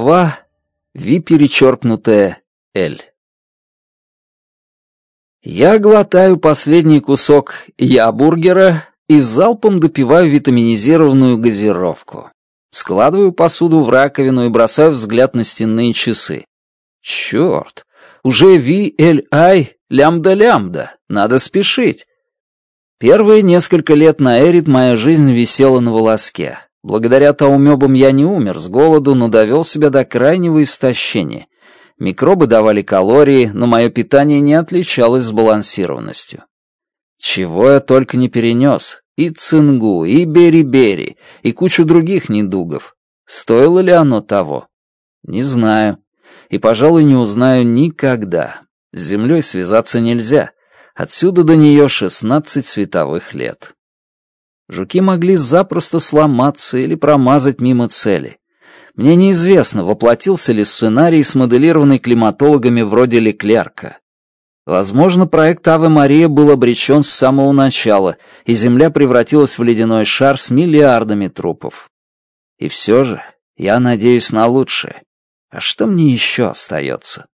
глава ви перечеркнутая «Л». Я глотаю последний кусок я-бургера и залпом допиваю витаминизированную газировку. Складываю посуду в раковину и бросаю взгляд на стенные часы. Черт, уже ви л ай лямбда-лямбда, надо спешить. Первые несколько лет на Эрит моя жизнь висела на волоске. Благодаря тому я не умер с голоду, но довел себя до крайнего истощения. Микробы давали калории, но мое питание не отличалось сбалансированностью. Чего я только не перенес. И цингу, и бери-бери, и кучу других недугов. Стоило ли оно того? Не знаю. И, пожалуй, не узнаю никогда. С землей связаться нельзя. Отсюда до нее шестнадцать световых лет. Жуки могли запросто сломаться или промазать мимо цели. Мне неизвестно, воплотился ли сценарий, смоделированный климатологами вроде Леклерка. Возможно, проект Авы Мария был обречен с самого начала, и Земля превратилась в ледяной шар с миллиардами трупов. И все же я надеюсь на лучшее. А что мне еще остается?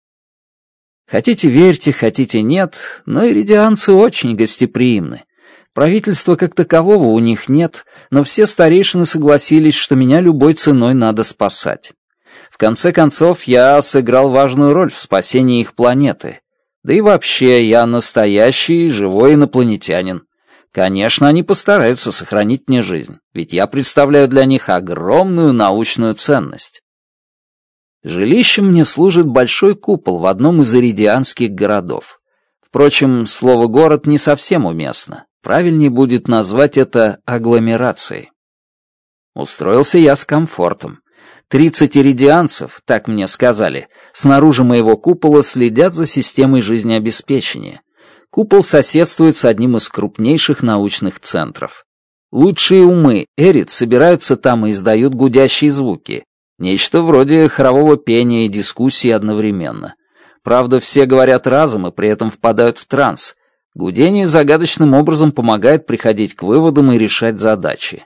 Хотите верьте, хотите нет, но иридианцы очень гостеприимны. Правительства как такового у них нет, но все старейшины согласились, что меня любой ценой надо спасать. В конце концов, я сыграл важную роль в спасении их планеты. Да и вообще, я настоящий живой инопланетянин. Конечно, они постараются сохранить мне жизнь, ведь я представляю для них огромную научную ценность. Жилищем мне служит большой купол в одном из иридианских городов. Впрочем, слово «город» не совсем уместно. Правильнее будет назвать это агломерацией. Устроился я с комфортом. Тридцать иридианцев, так мне сказали, снаружи моего купола следят за системой жизнеобеспечения. Купол соседствует с одним из крупнейших научных центров. Лучшие умы Эрит собираются там и издают гудящие звуки. Нечто вроде хорового пения и дискуссии одновременно. Правда, все говорят разом и при этом впадают в транс — Гудение загадочным образом помогает приходить к выводам и решать задачи.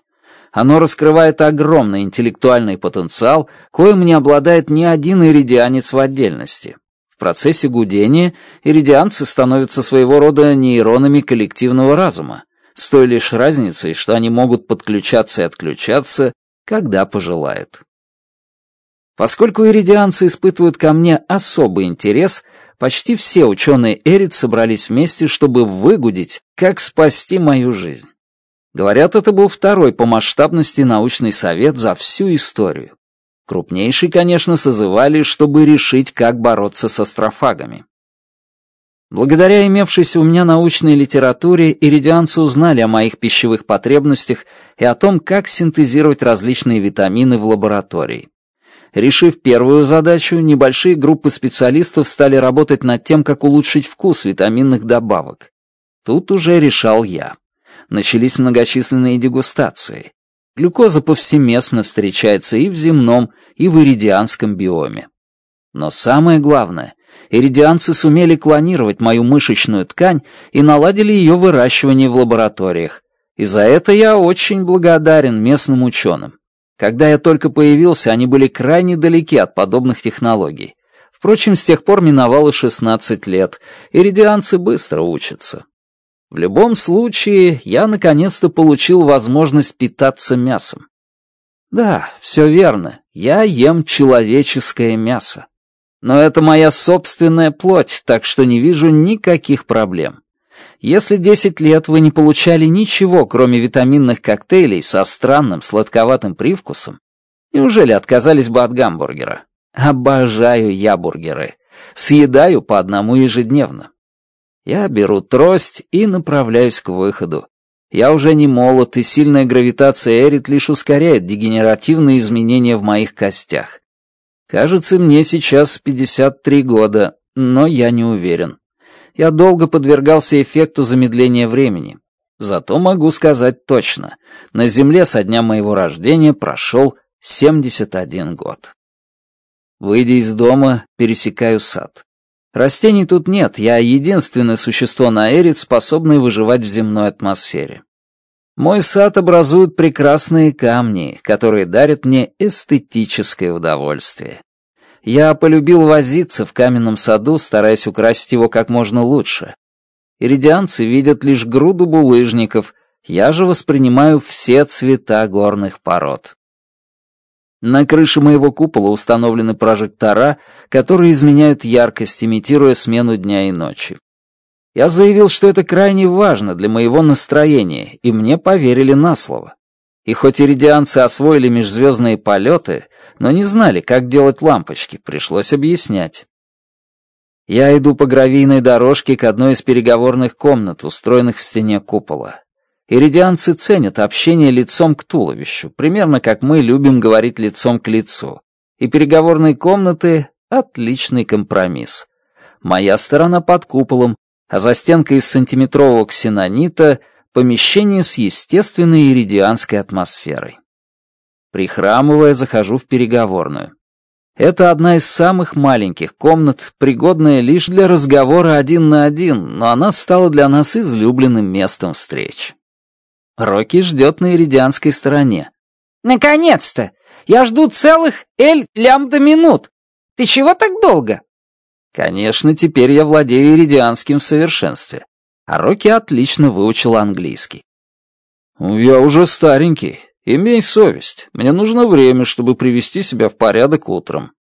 Оно раскрывает огромный интеллектуальный потенциал, коим не обладает ни один иридианец в отдельности. В процессе гудения иридианцы становятся своего рода нейронами коллективного разума, с той лишь разницей, что они могут подключаться и отключаться, когда пожелают. Поскольку иридианцы испытывают ко мне особый интерес, Почти все ученые Эрит собрались вместе, чтобы выгудить, как спасти мою жизнь. Говорят, это был второй по масштабности научный совет за всю историю. Крупнейший, конечно, созывали, чтобы решить, как бороться с астрофагами. Благодаря имевшейся у меня научной литературе, иридианцы узнали о моих пищевых потребностях и о том, как синтезировать различные витамины в лаборатории. Решив первую задачу, небольшие группы специалистов стали работать над тем, как улучшить вкус витаминных добавок. Тут уже решал я. Начались многочисленные дегустации. Глюкоза повсеместно встречается и в земном, и в иридианском биоме. Но самое главное, иридианцы сумели клонировать мою мышечную ткань и наладили ее выращивание в лабораториях. И за это я очень благодарен местным ученым. Когда я только появился, они были крайне далеки от подобных технологий. Впрочем, с тех пор миновало 16 лет, и редианцы быстро учатся. В любом случае, я наконец-то получил возможность питаться мясом. Да, все верно, я ем человеческое мясо. Но это моя собственная плоть, так что не вижу никаких проблем. Если 10 лет вы не получали ничего, кроме витаминных коктейлей со странным сладковатым привкусом, неужели отказались бы от гамбургера? Обожаю я бургеры. Съедаю по одному ежедневно. Я беру трость и направляюсь к выходу. Я уже не молод, и сильная гравитация Эрит лишь ускоряет дегенеративные изменения в моих костях. Кажется, мне сейчас 53 года, но я не уверен я долго подвергался эффекту замедления времени. Зато могу сказать точно, на Земле со дня моего рождения прошел 71 год. Выйдя из дома, пересекаю сад. Растений тут нет, я единственное существо на Эрит, способное выживать в земной атмосфере. Мой сад образуют прекрасные камни, которые дарят мне эстетическое удовольствие. Я полюбил возиться в каменном саду, стараясь украсить его как можно лучше. Иридианцы видят лишь груду булыжников, я же воспринимаю все цвета горных пород. На крыше моего купола установлены прожектора, которые изменяют яркость, имитируя смену дня и ночи. Я заявил, что это крайне важно для моего настроения, и мне поверили на слово. И хоть иридианцы освоили межзвездные полеты, но не знали, как делать лампочки, пришлось объяснять. Я иду по гравийной дорожке к одной из переговорных комнат, устроенных в стене купола. Иридианцы ценят общение лицом к туловищу, примерно как мы любим говорить лицом к лицу. И переговорные комнаты — отличный компромисс. Моя сторона под куполом, а за стенкой из сантиметрового ксенонита — помещение с естественной иридианской атмосферой. Прихрамывая, захожу в переговорную. Это одна из самых маленьких комнат, пригодная лишь для разговора один на один, но она стала для нас излюбленным местом встреч. Рокки ждет на иридианской стороне. «Наконец-то! Я жду целых эль лямбда минут! Ты чего так долго?» Конечно, теперь я владею иридианским в совершенстве а Рокки отлично выучил английский. «Я уже старенький. Имей совесть. Мне нужно время, чтобы привести себя в порядок утром».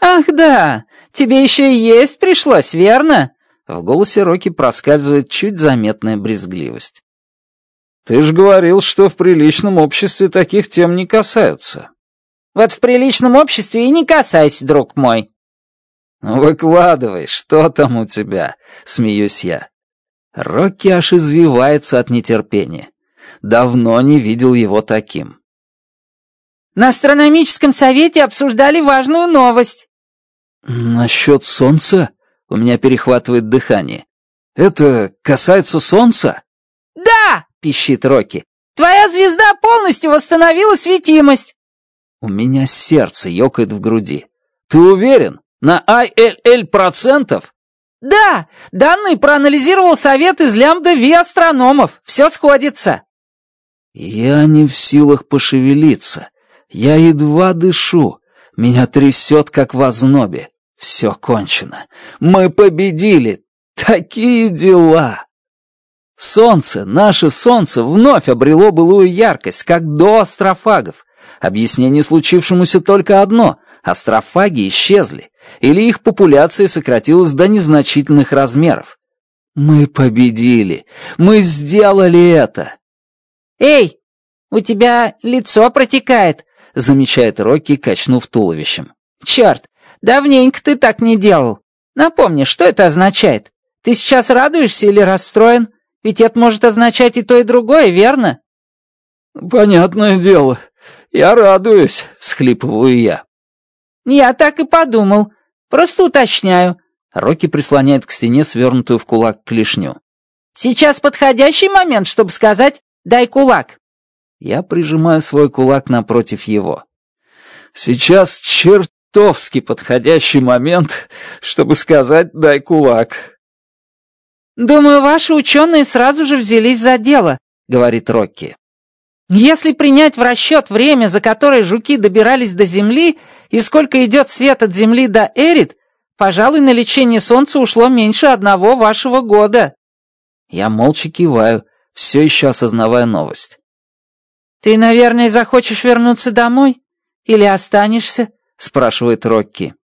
«Ах да! Тебе еще и есть пришлось, верно?» В голосе Рокки проскальзывает чуть заметная брезгливость. «Ты ж говорил, что в приличном обществе таких тем не касаются». «Вот в приличном обществе и не касайся, друг мой», «Выкладывай, что там у тебя?» — смеюсь я. Рокки аж извивается от нетерпения. Давно не видел его таким. «На астрономическом совете обсуждали важную новость». «Насчет солнца?» — у меня перехватывает дыхание. «Это касается солнца?» «Да!» — пищит Рокки. «Твоя звезда полностью восстановила светимость!» У меня сердце ёкает в груди. «Ты уверен? На ILL процентов?» Да, данные проанализировал совет из лямбда-ви астрономов. Все сходится. Я не в силах пошевелиться. Я едва дышу. Меня трясет, как в ознобе. Все кончено. Мы победили. Такие дела. Солнце, наше солнце, вновь обрело былую яркость, как до астрофагов. Объяснение случившемуся только одно астрофаги исчезли, или их популяция сократилась до незначительных размеров. Мы победили! Мы сделали это! «Эй, у тебя лицо протекает!» — замечает Рокки, качнув туловищем. «Черт, давненько ты так не делал. Напомни, что это означает? Ты сейчас радуешься или расстроен? Ведь это может означать и то, и другое, верно?» «Понятное дело. Я радуюсь», — схлипываю я. Я так и подумал. Просто уточняю». Рокки прислоняет к стене свернутую в кулак клешню. «Сейчас подходящий момент, чтобы сказать «дай кулак». Я прижимаю свой кулак напротив его. «Сейчас чертовски подходящий момент, чтобы сказать «дай кулак». «Думаю, ваши ученые сразу же взялись за дело», — говорит Рокки. Если принять в расчет время, за которое жуки добирались до Земли, и сколько идет свет от Земли до Эрит, пожалуй, на лечение Солнца ушло меньше одного вашего года». Я молча киваю, все еще осознавая новость. «Ты, наверное, захочешь вернуться домой? Или останешься?» — спрашивает Рокки.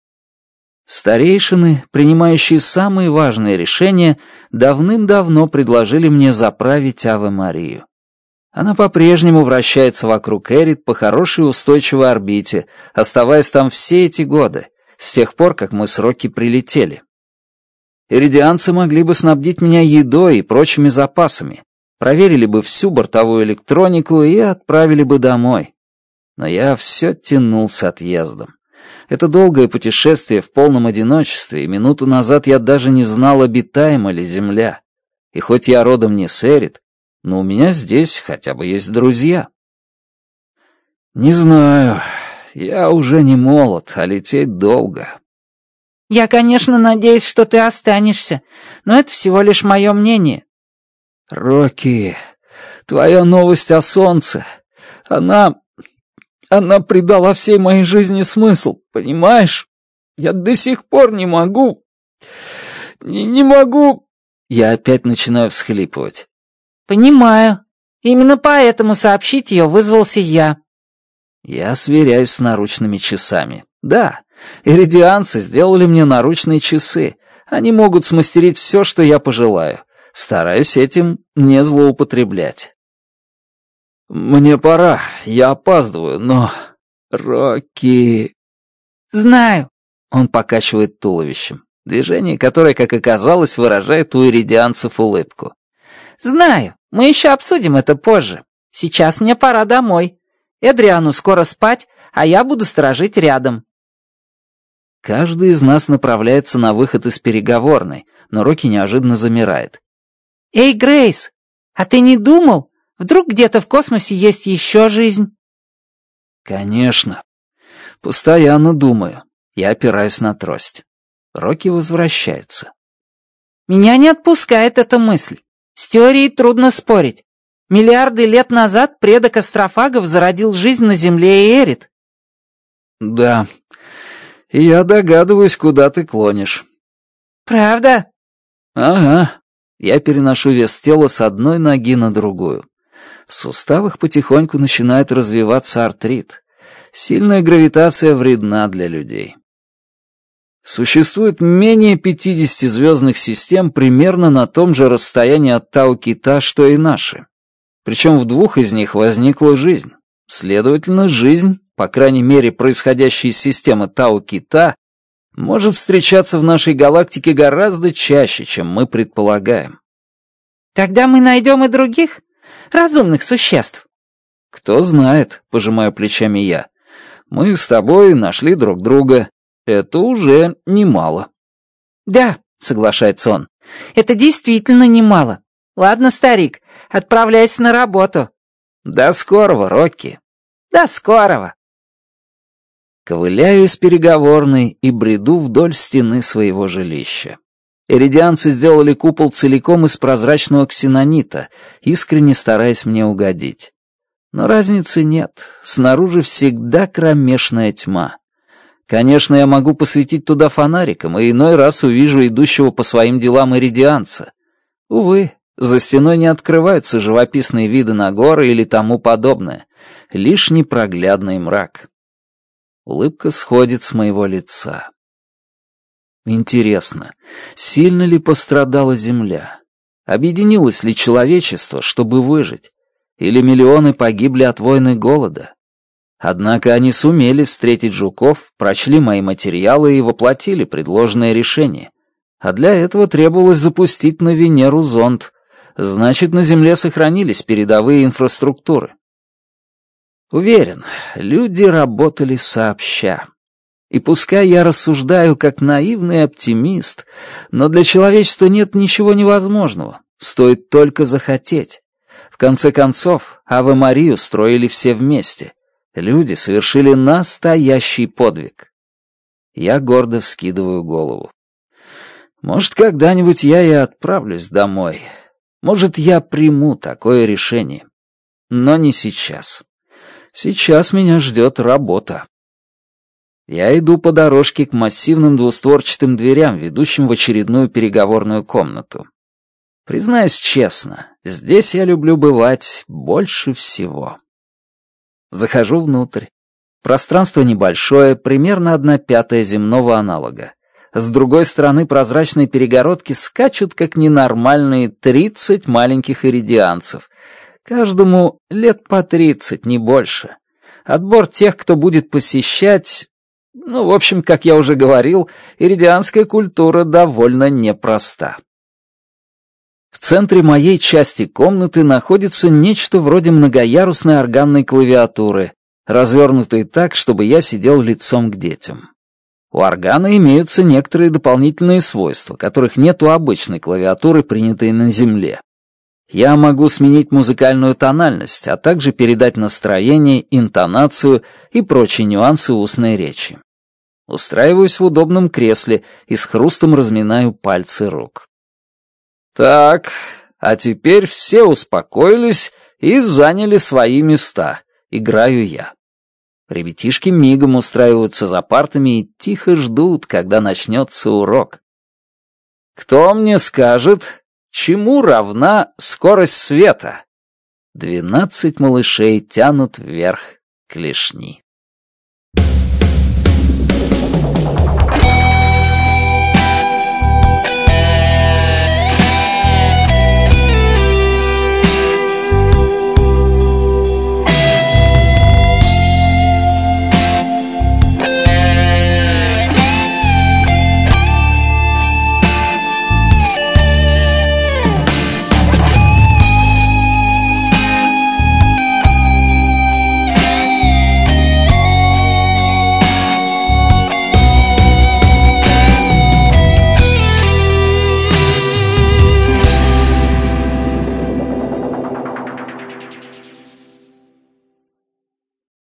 Старейшины, принимающие самые важные решения, давным-давно предложили мне заправить Аве Марию. Она по-прежнему вращается вокруг Эрит по хорошей устойчивой орбите, оставаясь там все эти годы, с тех пор, как мы с Рокки прилетели. Иридианцы могли бы снабдить меня едой и прочими запасами, проверили бы всю бортовую электронику и отправили бы домой. Но я все тянул с отъездом. Это долгое путешествие в полном одиночестве, и минуту назад я даже не знал, обитаема ли Земля. И хоть я родом не сэрит, но у меня здесь хотя бы есть друзья. Не знаю, я уже не молод, а лететь долго. Я, конечно, надеюсь, что ты останешься, но это всего лишь мое мнение. Рокки, твоя новость о солнце, она... Она придала всей моей жизни смысл, понимаешь? Я до сих пор не могу... Не, не могу... Я опять начинаю всхлипывать. «Понимаю. Именно поэтому сообщить ее вызвался я». Я сверяюсь с наручными часами. Да, иридианцы сделали мне наручные часы. Они могут смастерить все, что я пожелаю. Стараюсь этим не злоупотреблять. Мне пора, я опаздываю, но... Рокки... Знаю. Он покачивает туловищем. Движение, которое, как оказалось, выражает у иридианцев улыбку. Знаю. Мы еще обсудим это позже. Сейчас мне пора домой. Эдриану скоро спать, а я буду сторожить рядом». Каждый из нас направляется на выход из переговорной, но Рокки неожиданно замирает. «Эй, Грейс, а ты не думал? Вдруг где-то в космосе есть еще жизнь?» «Конечно. Постоянно думаю. Я опираюсь на трость. Рокки возвращается. «Меня не отпускает эта мысль. С теорией трудно спорить. Миллиарды лет назад предок астрофагов зародил жизнь на Земле и Эрит. Да, я догадываюсь, куда ты клонишь. Правда? Ага. Я переношу вес тела с одной ноги на другую. В суставах потихоньку начинает развиваться артрит. Сильная гравитация вредна для людей. Существует менее 50 звездных систем примерно на том же расстоянии от Тау-Кита, что и наши. Причем в двух из них возникла жизнь. Следовательно, жизнь, по крайней мере происходящая из системы Тау-Кита, может встречаться в нашей галактике гораздо чаще, чем мы предполагаем. Тогда мы найдем и других разумных существ. Кто знает, пожимаю плечами я. Мы с тобой нашли друг друга, это уже немало. Да, соглашается он. Это действительно немало. Ладно, старик, отправляйся на работу. До скорого, Рокки. До скорого. Ковыляю из переговорной и бреду вдоль стены своего жилища. Эридианцы сделали купол целиком из прозрачного ксенонита, искренне стараясь мне угодить. Но разницы нет, снаружи всегда кромешная тьма. Конечно, я могу посветить туда фонариком и иной раз увижу идущего по своим делам иридианца. Увы, за стеной не открываются живописные виды на горы или тому подобное. Лишь непроглядный мрак. Улыбка сходит с моего лица. Интересно, сильно ли пострадала Земля? Объединилось ли человечество, чтобы выжить? Или миллионы погибли от войны голода? Однако они сумели встретить жуков, прочли мои материалы и воплотили предложенное решение. А для этого требовалось запустить на Венеру зонд. Значит, на Земле сохранились передовые инфраструктуры. Уверен, люди работали сообща. И пускай я рассуждаю как наивный оптимист, но для человечества нет ничего невозможного. Стоит только захотеть. В конце концов, Аве Марию строили все вместе. Люди совершили настоящий подвиг. Я гордо вскидываю голову. Может, когда-нибудь я и отправлюсь домой. Может, я приму такое решение. Но не сейчас. Сейчас меня ждет работа. Я иду по дорожке к массивным двустворчатым дверям, ведущим в очередную переговорную комнату. Признаюсь честно, здесь я люблю бывать больше всего. Захожу внутрь. Пространство небольшое, примерно одна пятая земного аналога. С другой стороны прозрачной перегородки скачут, как ненормальные, тридцать маленьких иридианцев. Каждому лет по тридцать, не больше. Отбор тех, кто будет посещать... Ну, в общем, как я уже говорил, иридианская культура довольно непроста. В центре моей части комнаты находится нечто вроде многоярусной органной клавиатуры, развернутой так, чтобы я сидел лицом к детям. У органа имеются некоторые дополнительные свойства, которых нет у обычной клавиатуры, принятой на Земле. Я могу сменить музыкальную тональность, а также передать настроение, интонацию и прочие нюансы устной речи. Устраиваюсь в удобном кресле и с хрустом разминаю пальцы рук. Так, а теперь все успокоились и заняли свои места. Играю я. Ребятишки мигом устраиваются за партами и тихо ждут, когда начнется урок. Кто мне скажет, чему равна скорость света? Двенадцать малышей тянут вверх клешни.